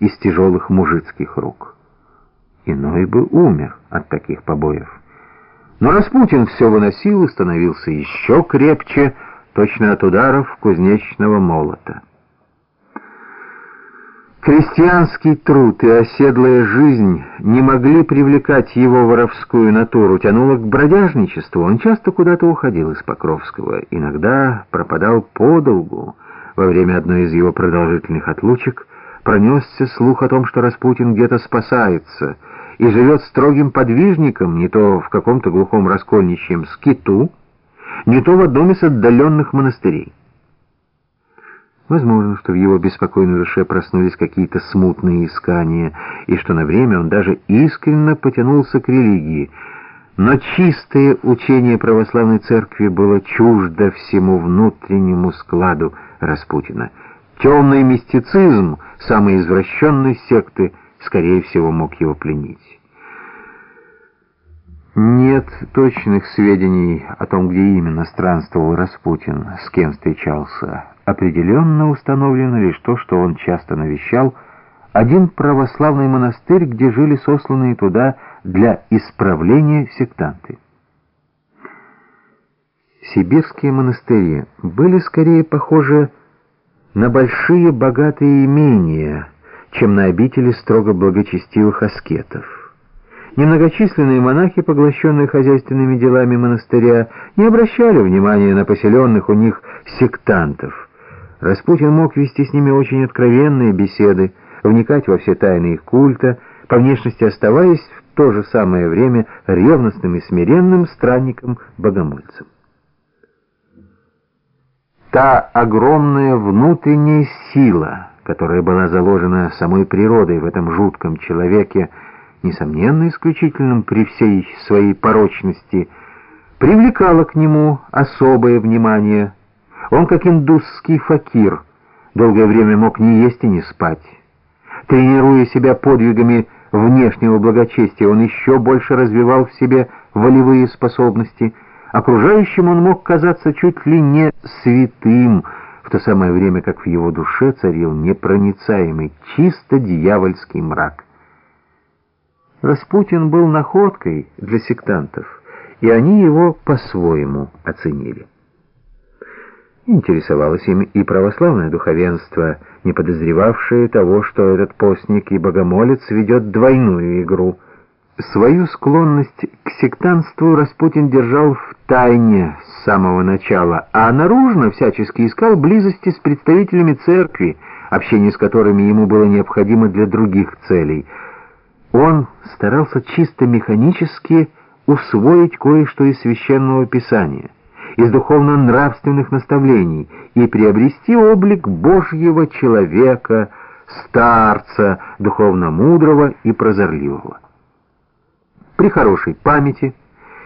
из тяжелых мужицких рук. Иной бы умер от таких побоев. Но Распутин все выносил и становился еще крепче, точно от ударов кузнечного молота. Крестьянский труд и оседлая жизнь не могли привлекать его воровскую натуру, тянуло к бродяжничеству. Он часто куда-то уходил из Покровского, иногда пропадал подолгу. Во время одной из его продолжительных отлучек пронесся слух о том, что Распутин где-то спасается и живет строгим подвижником, не то в каком-то глухом раскольничьем скиту, не то в одном из отдаленных монастырей. Возможно, что в его беспокойной душе проснулись какие-то смутные искания, и что на время он даже искренне потянулся к религии. Но чистое учение православной церкви было чуждо всему внутреннему складу Распутина. Темный мистицизм самой извращенной секты, скорее всего, мог его пленить. Нет точных сведений о том, где именно странствовал Распутин, с кем встречался. Определенно установлено лишь то, что он часто навещал один православный монастырь, где жили сосланные туда для исправления сектанты. Сибирские монастыри были скорее похожи на большие богатые имения, чем на обители строго благочестивых аскетов. Немногочисленные монахи, поглощенные хозяйственными делами монастыря, не обращали внимания на поселенных у них сектантов – Распутин мог вести с ними очень откровенные беседы, вникать во все тайны их культа, по внешности оставаясь в то же самое время ревностным и смиренным странником-богомольцем. Та огромная внутренняя сила, которая была заложена самой природой в этом жутком человеке, несомненно исключительным при всей своей порочности, привлекала к нему особое внимание – он, как индусский факир, долгое время мог не есть и не спать. Тренируя себя подвигами внешнего благочестия, он еще больше развивал в себе волевые способности. Окружающим он мог казаться чуть ли не святым, в то самое время как в его душе царил непроницаемый, чисто дьявольский мрак. Распутин был находкой для сектантов, и они его по-своему оценили. Интересовалось им и православное духовенство, не подозревавшее того, что этот постник и богомолец ведет двойную игру. Свою склонность к сектанству Распутин держал в тайне с самого начала, а наружно всячески искал близости с представителями церкви, общение с которыми ему было необходимо для других целей. Он старался чисто механически усвоить кое-что из священного писания из духовно-нравственных наставлений и приобрести облик Божьего человека, старца, духовно мудрого и прозорливого. При хорошей памяти,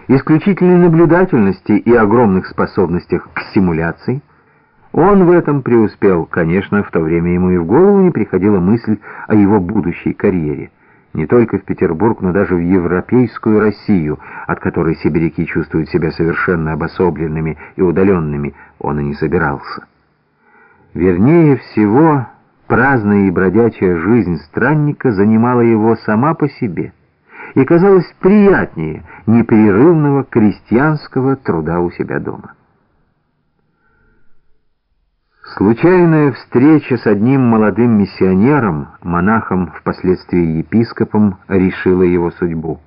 исключительной наблюдательности и огромных способностях к стимуляции, он в этом преуспел, конечно, в то время ему и в голову не приходила мысль о его будущей карьере. Не только в Петербург, но даже в европейскую Россию, от которой сибиряки чувствуют себя совершенно обособленными и удаленными, он и не собирался. Вернее всего, праздная и бродячая жизнь странника занимала его сама по себе и казалась приятнее непрерывного крестьянского труда у себя дома. Случайная встреча с одним молодым миссионером, монахом, впоследствии епископом, решила его судьбу.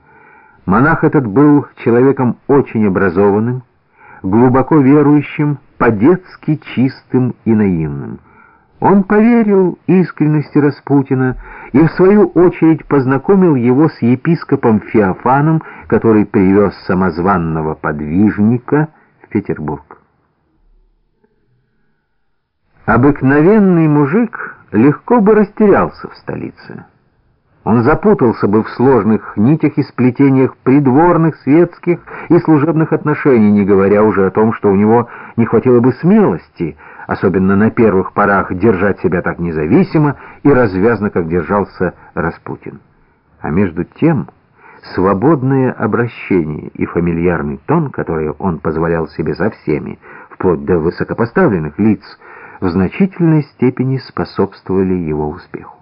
Монах этот был человеком очень образованным, глубоко верующим, по-детски чистым и наивным. Он поверил искренности Распутина и, в свою очередь, познакомил его с епископом Феофаном, который привез самозванного подвижника в Петербург. Обыкновенный мужик легко бы растерялся в столице. Он запутался бы в сложных нитях и сплетениях придворных, светских и служебных отношений, не говоря уже о том, что у него не хватило бы смелости, особенно на первых порах, держать себя так независимо и развязно, как держался Распутин. А между тем, свободное обращение и фамильярный тон, который он позволял себе со всеми, вплоть до высокопоставленных лиц, в значительной степени способствовали его успеху.